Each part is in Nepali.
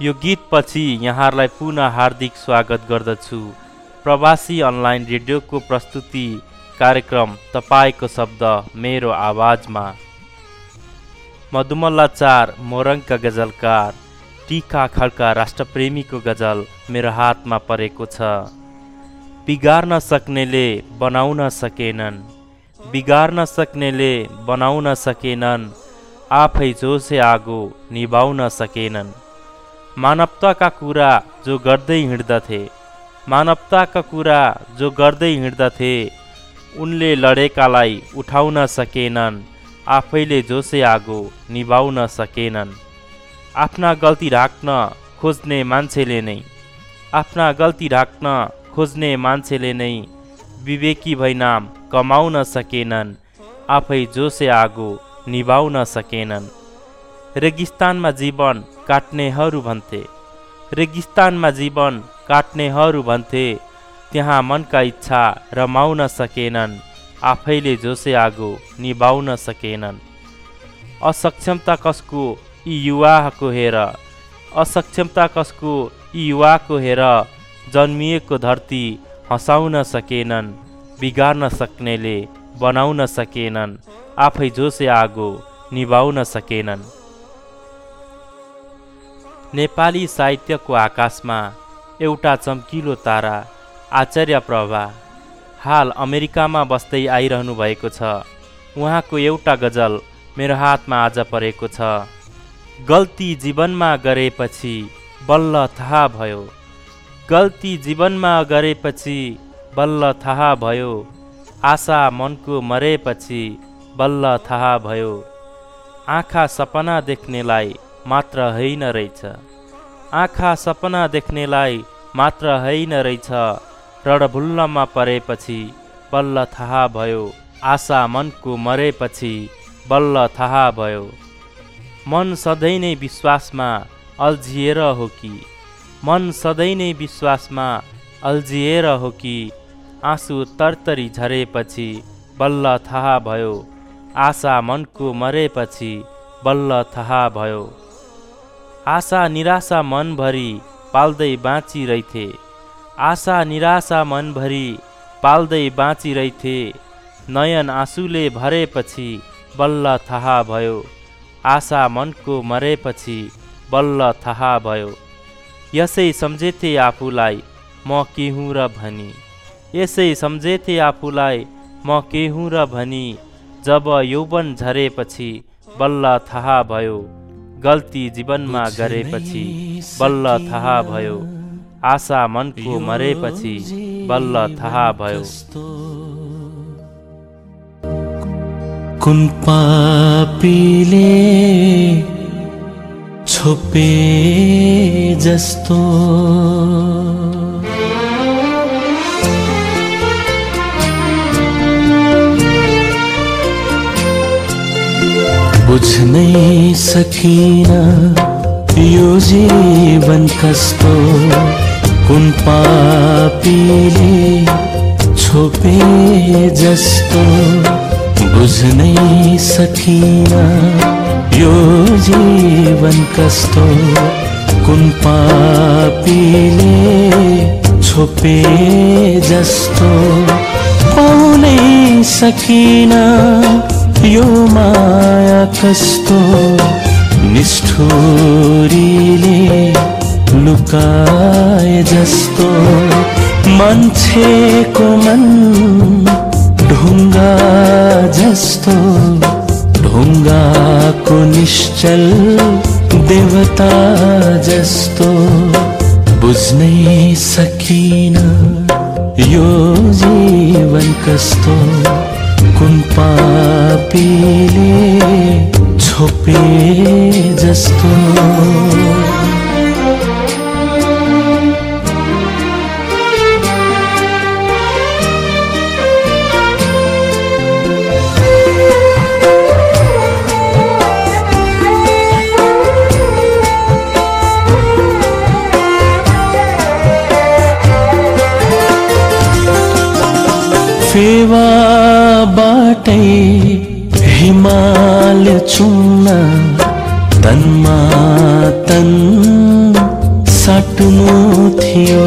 यो गीतपछि यहाँहरूलाई पुनः हार्दिक स्वागत गर्दछु। प्रवासी अनलाइन रेडियोको प्रस्तुति कार्यक्रम तपाईँको शब्द मेरो आवाजमा। मधुमल्ला चार मोरङका गजलकार टिका खड्का राष्ट्रप्रेमीको गजल मेरो हातमा परेको छ। बिगार्न सक्नेले बनाउन सकेनन्। बिगार्न सक्नेले बनाउन सकेनन्। आफै जोसे आगो निभाउन सकेनन्। मानवताका कुरा जो गर्दै हिँड्दथे मानवताका कुरा जो गर्दै हिँड्दथे उनले लडेकालाई उठाउन सकेनन् आफैले जोसे आगो निभाउन सकेनन्। आफ्ना गल्ती ढाक्न खोज्ने मान्छेले नै आफ्ना गल्ती ढाक्न खोज्ने मान्छेले नै विवेकी भई नाम कमाउन सकेनन् आफै जोसे आगो निभाउन सकेनन्। रेगिस्तानमा जीवन काट्नेहरू भन्थे। रेगिस्तानमा जीवन काट्नेहरू भन्थे। त्यहाँ मनका इच्छा रमाउन सकेनन्। आफैले जोसे आगो निभाउन सकेनन्। असक्षमता कसको यी युवाको हेर। असक्षमता कसको यी युवाको हेर। जन्मिएको धरती हँसाउन सकेनन्। बिगार्न सक्नेले बनाउन सकेनन्। आफै जोसे आगो निभाउन सकेनन्। नेपाली साहित्यको आकाशमा एउटा चम्किलो तारा आचार्य प्रभा हाल अमेरिकामा बस्दै आइरहनु भएको छ। उहाँको एउटा गजल मेरो हातमा आज परेको छ। गल्ती जीवनमा गरेपछि बल्ल थाहा भयो। गल्ती जीवनमा गरेपछि बल्ल थाहा भयो। आशा मनको मरेपछि बल्ल थाहा भयो। आँखा सपना देख्नेलाई मात्र होइन रहेछ। आँखा सपना देख्नेलाई मात्र होइन रहेछ। रडभुल्लमा परेपछि बल्ल थाहा भयो। आशा मनको मरेपछि बल्ल थाहा भयो। मन सधैँ नै विश्वासमा अल्झिएर हो कि? मन सधैँ नै विश्वासमा अल्झिएर हो कि? आँसु तरतरी झरेपछि बल्ल थाहा भयो। आशा मनको मरेपछि बल्ल थाहा भयो। आशा निराशा मनभरि पाल्दै बाँचिरहेथे आशा निराशा मनभरि पाल्दै बाँचिरहेथे नयन आँसुले भरेपछि बल्ल थाहा भयो। आशा मनको मरेपछि बल्ल थाहा भयो। यसै सम्झेथे आफूलाई म के हुँ र भनी। यसै सम्झेथे आफूलाई म के हुँ र भनी। जब यौवन झरेपछि बल्ल थाहा भयो। गल्ती जीवनमा गरेपछि बल्ल थाहा भयो। आशा मनको मरेपछि बल्ल थाहा भयो। कुन पापीले छोपे जस्तो? बुझ्नै सकिन यो जीवन कस्तो? कुन पापीले छोपे जस्तो? बुझ्नै सकिन यो जीवन कस्तो? कुन पापीले छोपे जस्तो? पाउनै सकिन। यो माया कस्तो निष्ठुरीले लुकाए जस्तो मान्छेको मन ढुङ्गा जस्तो ढुङ्गाको निश्चल देवता जस्तो बुझ्नै सकिन यो जीवन कस्तो कुन पापीले छोपे जस्तो? फेवा बाटै हिमाल चुम्न तन्मा तन साट्नु थियो।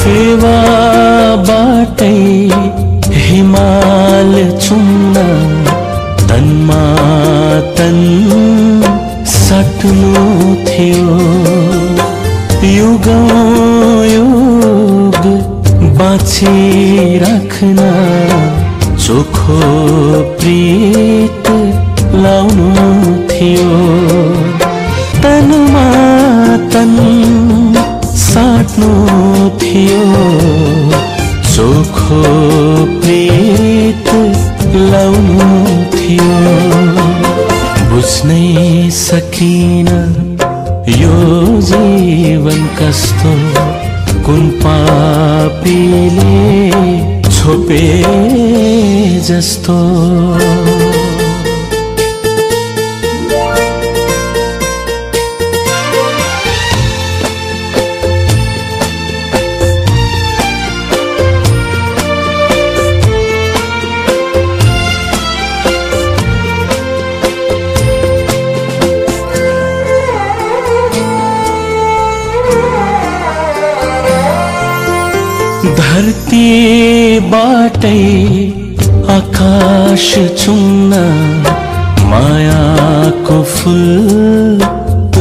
फेवाबाटै हिमाल चुम्न तन्मा तन सट्नु थियो। युग युग बाँचिराख्न चोखो प्रीत लाउनु थियो। तनमा तन साट्नु थियो। चोखो प्रीत लाउनु थियो। बुझ्नै सकिन यो छोपे जस्तो। धरतीबाटै आकाश चुम्न मायाको फुल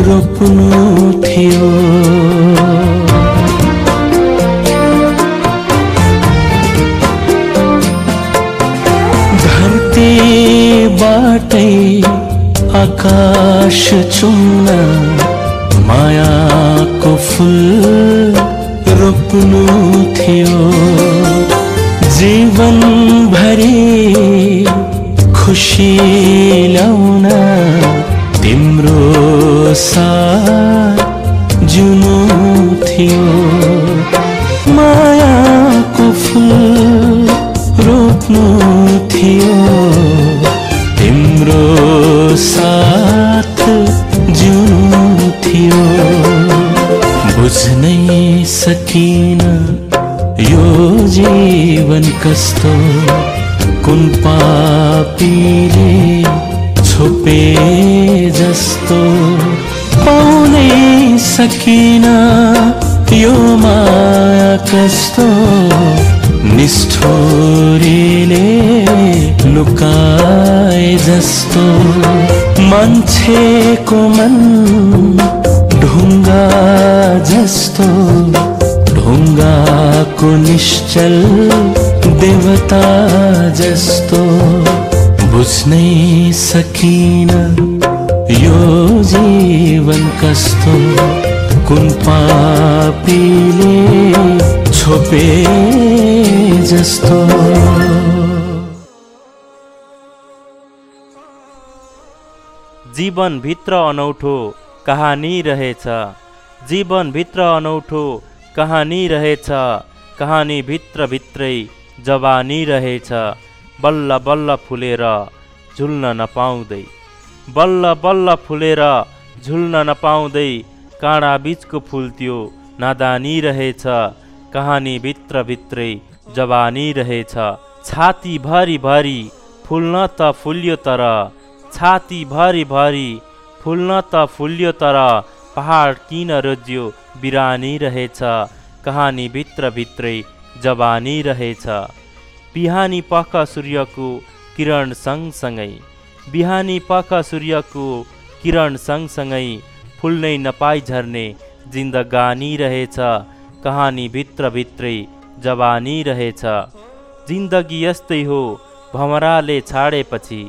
रोप्नु थियो धरतीबाटै आकाश चुम्न मायाको फुल रोप्नु थियो जीवन कस्तो कुन पापीले छोपे जस्तो पाउनै सकिन यो माया कस्तो निष्ठुरीले लुकाए जस्तो मान्छेको मन ढुङ्गा जस्तो ढुङ्गाको निश्चल देवता जस्तो बुझ्नै सकिन यो जीवन कस्तो? कुन पापीले छोपे जस्तो? जीवनभित्र अनौठो कहानी रहेछ। जीवनभित्र अनौठो कहानी रहेछ। कहानीभित्र भित्रै जवानी रहेछ बल्ल बल्ल फुलेर झुल्न नपाउँदै। बल्ल बल्ल फुलेर झुल्न नपाउँदै काँडा बिचको फुल त्यो नादानी रहेछ कहानीभित्र भित्रै जवानी रहेछ। छाती भरि भरि फुल्न त फुल्यो तर छाती भरि भरि फुल्न त फुल्यो तर पहाड किन रोज्यो बिरानी रहेछ। कहानी भित्र भित्रै जवानी रहेछ। बिहानी पख सूर्यको किरण सँगसँगै। बिहानी पख सूर्यको किरण सँगसँगै फुल्नै नपाई झर्ने जिन्दगानी रहेछ। कहानी भित्र भित्रै जवानी रहेछ। जिन्दगी यस्तै हो भमराले छाडेपछि।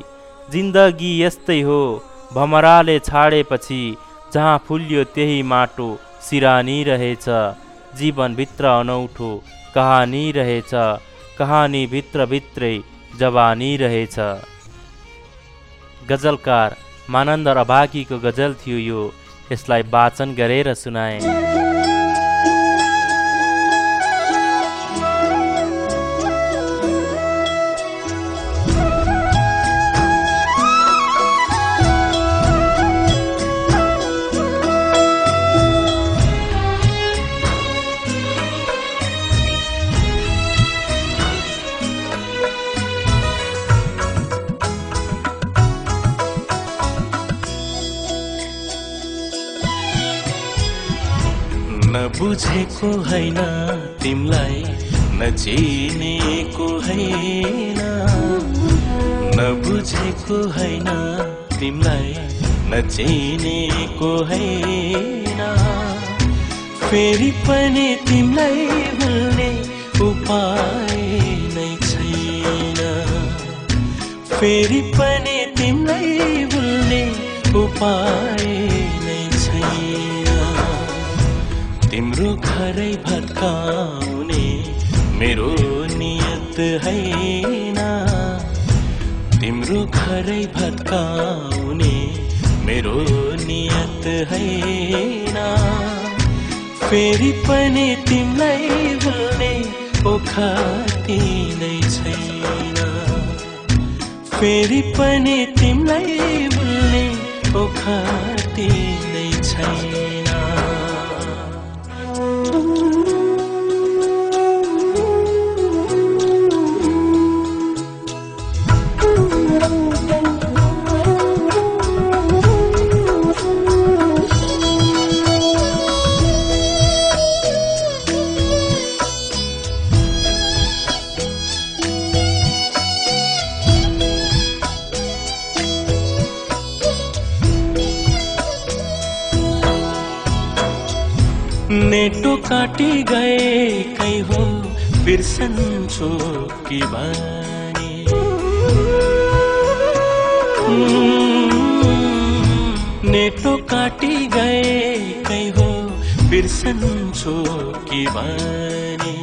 जिन्दगी यस्तै हो भमराले छाडेपछि जहाँ फुल्यो त्यही माटो सिरानी रहेछ। जीवनभित्र अनौठो कहानी रहेछ कहानी भित्र भित्रै जवानी रहेछ गजलकार मानन्द अभागीको गजल थियो यो। यसलाई वाचन गरेर सुनाए। नबुझेको होइन तिमलाई नचिनेको होइन नबुझेको होइन तिमलाई नचिनेको होइन फेरि पनि तिमीलाई भुल्ने उपाय नै छैन। फेरि पनि तिमीलाई भुल्ने उपाय तिम्रो घरै भत्काउने मेरो नियत होइन तिम्रो घरै भत्काउने मेरो नियत होइन फेरि पनि तिमीलाई भुल्ने ओखाती नै छैन। फेरि पनि तिमीलाई भुल्ने ओखाती नै छैन। Mm-hmm. कि नेटो काटी गए कहीं हो बिर्सन्छु कि बानी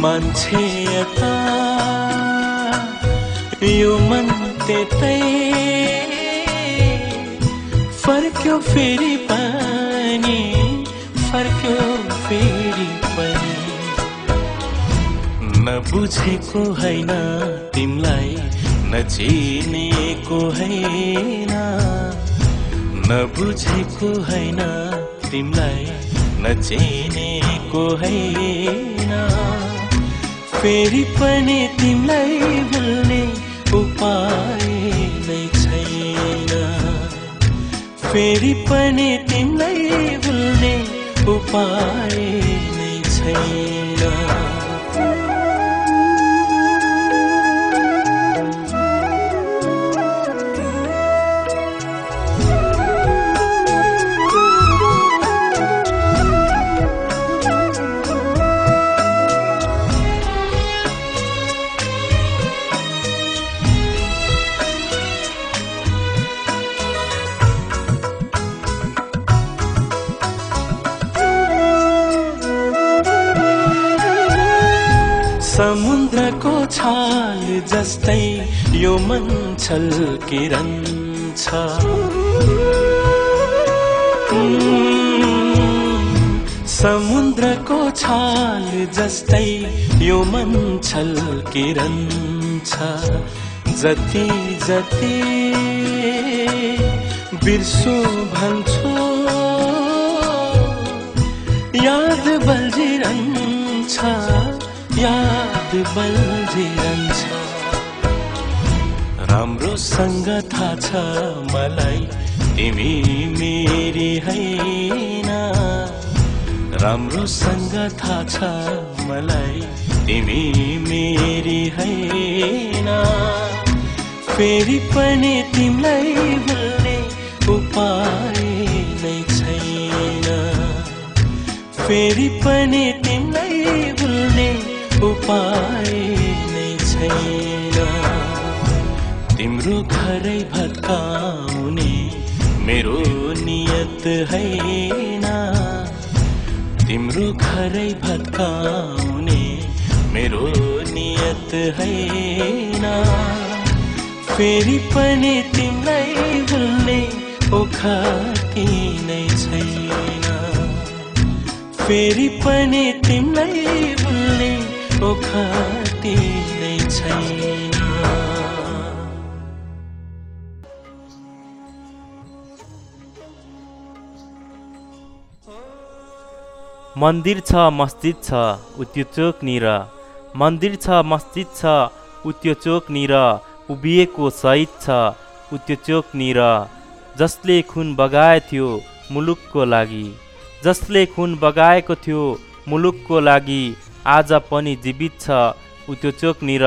मान्छे यता यो मन त्यतै फर्क्यो फेरि पानी फर्क्यो फेरि नबुझेको होइन तिमलाई नचिनेको होइन। नबुझेको होइन तिमलाई नचिनेको होइन। फेरि पनि तिमीलाई भुल्ने उपाय नै छैन। फेरि पनि तिमीलाई भुल्ने उपाय नै छैन। छाल जस्तै यो मन छल्किरहन्छ समुद्रको छाल जस्तै यो मन छल्किरहन्छ जति जति बिर्सु भन्छु याद बल्झिरहन्छ याद बल्झिरहन्छ। राम्रोसँग थाहा छ मलाई तिमी मेरी होइन राम्रोसँग थाहा छ मलाई तिमी मेरी होइन फेरि पनि तिमीलाई भुल्ने उपाय नै छैन। फेरि पनि तिमीलाई उपाय नै छैन। तिम्रो घरै भत्काउने मेरो नियत होइन तिम्रो घरै भत्काउने मेरो नियत होइन फेरि पनि तिमीलाई भुल्ने ओखाती नै छैन। फेरि पनि तिमीलाई भुल्ने मन्दिर छ मस्जिद छ उ त्यो चोकनिर मन्दिर छ मस्जिद छ उ त्यो चोकनिर उभिएको सहिद छ उ त्यो चोकनिर जसले खुन बगाए थियो मुलुकको लागि। जसले खुन बगाएको थियो मुलुकको लागि। आज पनि जीवित छ ऊ त्यो चोकनिर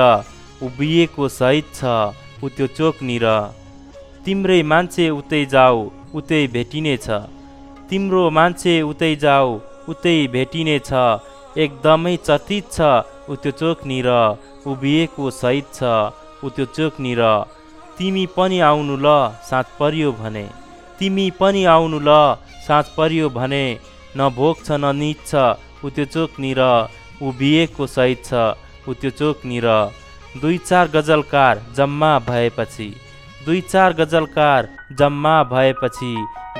उभिएको सहित छ ऊ त्यो चोकनिर तिम्रै मान्छे उतै जाऊ उतै भेटिनेछ तिम्रो मान्छे उतै जाऊ उतै भेटिनेछ एकदमै चर्चित छ ऊ त्यो चोकनिर उभिएको सहित छ ऊ त्यो चोकनिर तिमी पनि आउनु ल साँझ परियो भने। तिमी पनि आउनु ल साँझ परियो भने। न भोग छ न निच छ ऊ त्यो चोकनिर उभिएको सहित छ। ऊ त्यो चोकनिर दुई चार गजलकार जम्मा भएपछि। दुई चार गजलकार जम्मा भएपछि।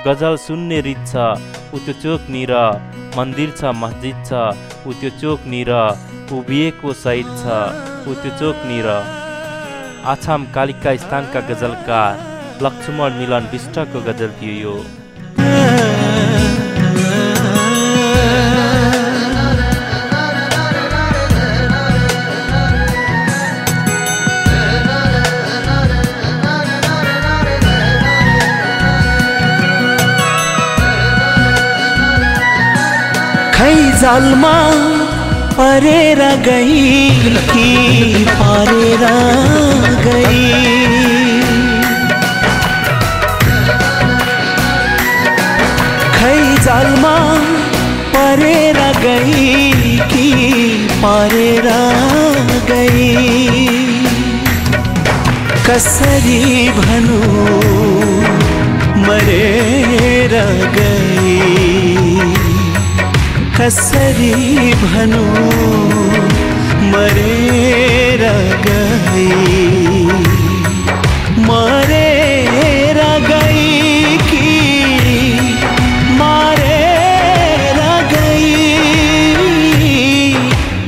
गजल सुन्ने रित छ। ऊ त्यो चोकनिर मन्दिर छ मस्जिद छ। ऊ त्यो चोकनिर उभिएको सहित छ। ऊ त्यो चोकनिर आछाम कालिका स्थानका गजलकार लक्ष्मण मिलन विष्टको गजल थियो यो। जालमा परेर गई, कि पारेर गई। खै जालमा परेर गई, कि पारेर गई। कसरी भनु, मरेर गई। कसरी भनु मरेर गई मरेर गई कि मारेर गई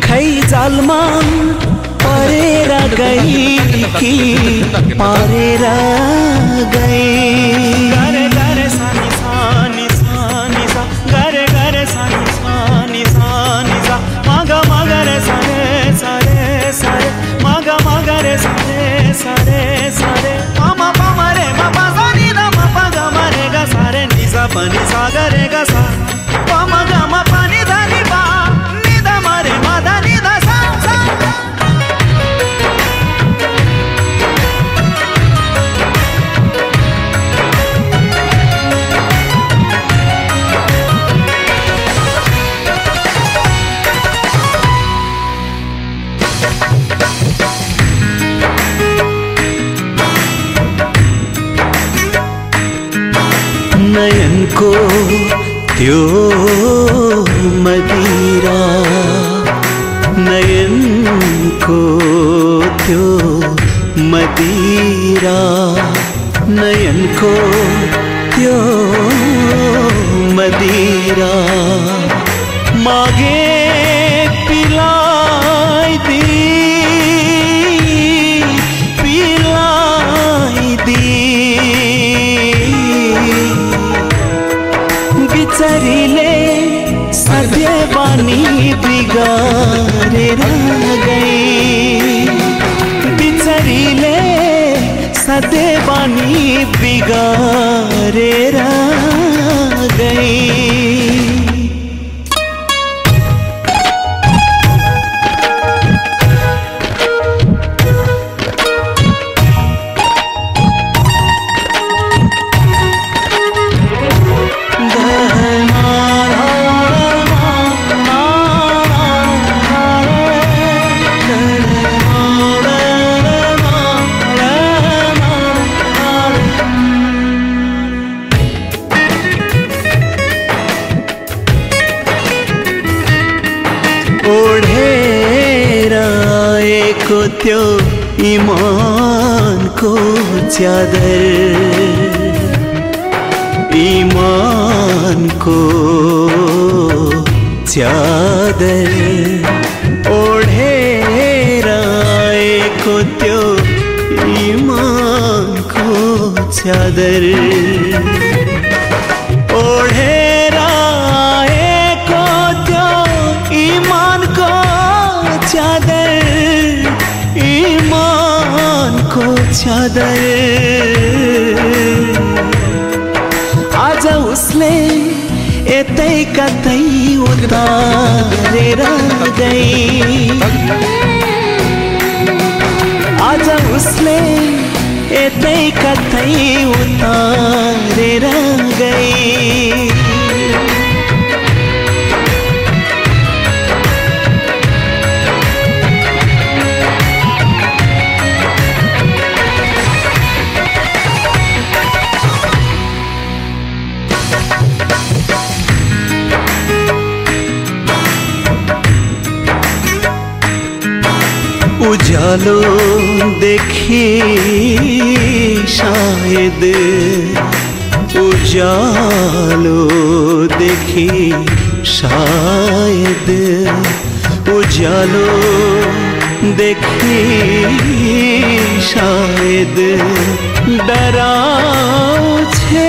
खै जालमा परेर गई कि पारेर गई त्यो मदिरा नयनको त्यो मदिरा नयनको त्यो मदिरा मागे बिगारेर गई। बिचरीले सधैँ बानी बिगारेर च्यादर ओढेर आएको त्यो इमानको च्यादर ओढेर आएको त्यो इमानको चादर इमानको चादर उसले यतै कतै उतारेर गई। চলো দেখি শায়দ উজালো দেখি শায়দ উজালো দেখি শায়দ ডরাও ছে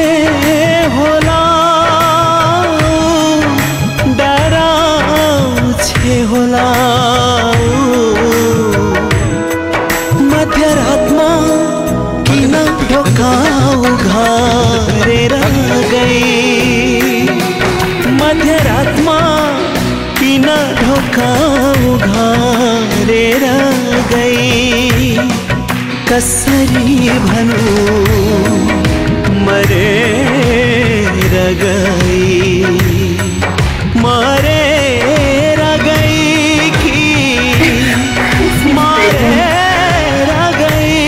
कसरी भनौँ मरेर गई मरेर गई कि मरेर गई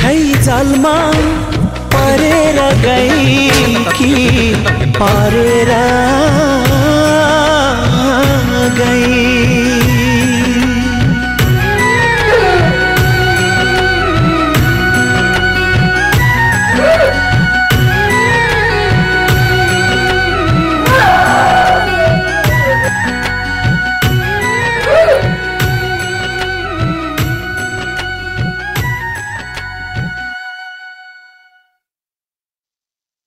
खै जालमा परेर गई कि परेर